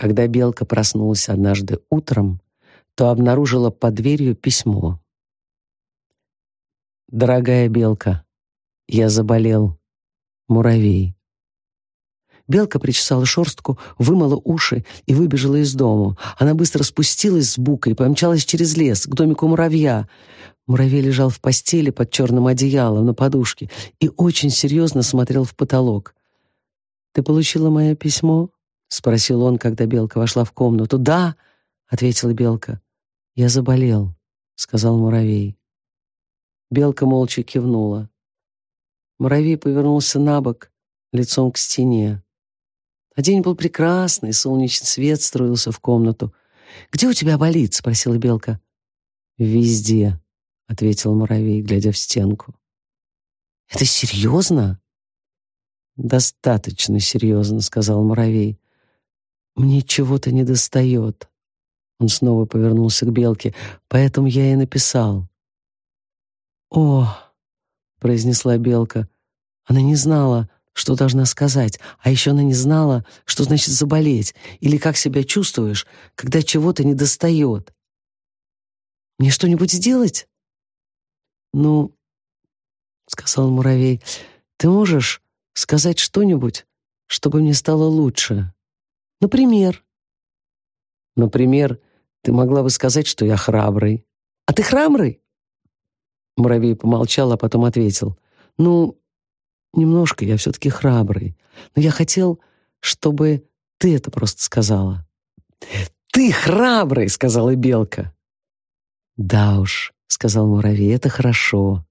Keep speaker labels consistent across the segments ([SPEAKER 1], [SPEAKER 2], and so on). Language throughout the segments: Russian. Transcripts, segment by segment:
[SPEAKER 1] Когда белка проснулась однажды утром, то обнаружила под дверью письмо. «Дорогая белка, я заболел. Муравей». Белка причесала шерстку, вымыла уши и выбежала из дому. Она быстро спустилась с букой и помчалась через лес к домику муравья. Муравей лежал в постели под черным одеялом на подушке и очень серьезно смотрел в потолок. «Ты получила мое письмо?» — спросил он, когда Белка вошла в комнату. «Да», — ответила Белка. «Я заболел», — сказал муравей. Белка молча кивнула. Муравей повернулся на бок, лицом к стене. А день был прекрасный, солнечный свет струился в комнату. «Где у тебя болит?» — спросила Белка. «Везде», — ответил муравей, глядя в стенку. «Это серьезно?» «Достаточно серьезно», — сказал муравей. «Мне чего-то недостает». Он снова повернулся к Белке. «Поэтому я и написал». «О!» — произнесла Белка. Она не знала, что должна сказать, а еще она не знала, что значит заболеть или как себя чувствуешь, когда чего-то недостает. «Мне что-нибудь сделать?» «Ну, — сказал муравей, — ты можешь сказать что-нибудь, чтобы мне стало лучше? Например?» «Например, ты могла бы сказать, что я храбрый». «А ты храбрый?» Муравей помолчал, а потом ответил. «Ну, немножко я все-таки храбрый. Но я хотел, чтобы ты это просто сказала». «Ты храбрый!» — сказала Белка. «Да уж», — сказал Муравей, — «это хорошо.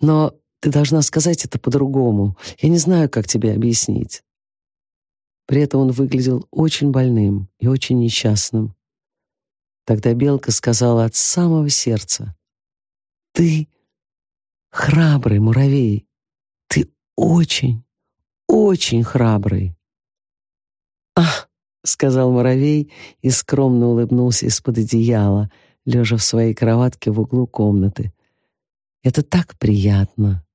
[SPEAKER 1] Но ты должна сказать это по-другому. Я не знаю, как тебе объяснить». При этом он выглядел очень больным и очень несчастным. Тогда Белка сказала от самого сердца, «Ты храбрый, Муравей, ты очень, очень храбрый». «Ах!» — сказал Муравей и скромно улыбнулся из-под одеяла, лежа в своей кроватке в углу комнаты. «Это так приятно!»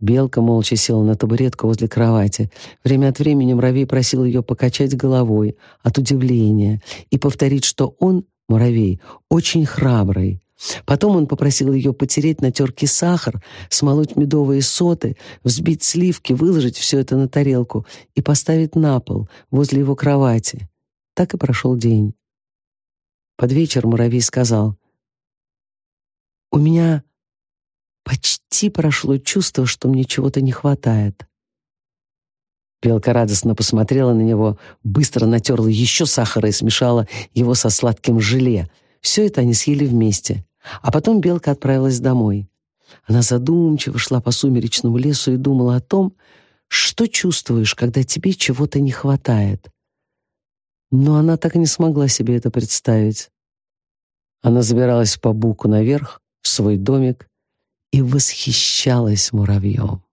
[SPEAKER 1] Белка молча села на табуретку возле кровати. Время от времени муравей просил ее покачать головой от удивления и повторить, что он, муравей, очень храбрый. Потом он попросил ее потереть на терке сахар, смолоть медовые соты, взбить сливки, выложить все это на тарелку и поставить на пол возле его кровати. Так и прошел день. Под вечер муравей сказал, «У меня Почти прошло чувство, что мне чего-то не хватает. Белка радостно посмотрела на него, быстро натерла еще сахара и смешала его со сладким желе. Все это они съели вместе. А потом Белка отправилась домой. Она задумчиво шла по сумеречному лесу и думала о том, что чувствуешь, когда тебе чего-то не хватает. Но она так и не смогла себе это представить. Она забиралась по буку наверх, в свой домик, и восхищалась муравьем.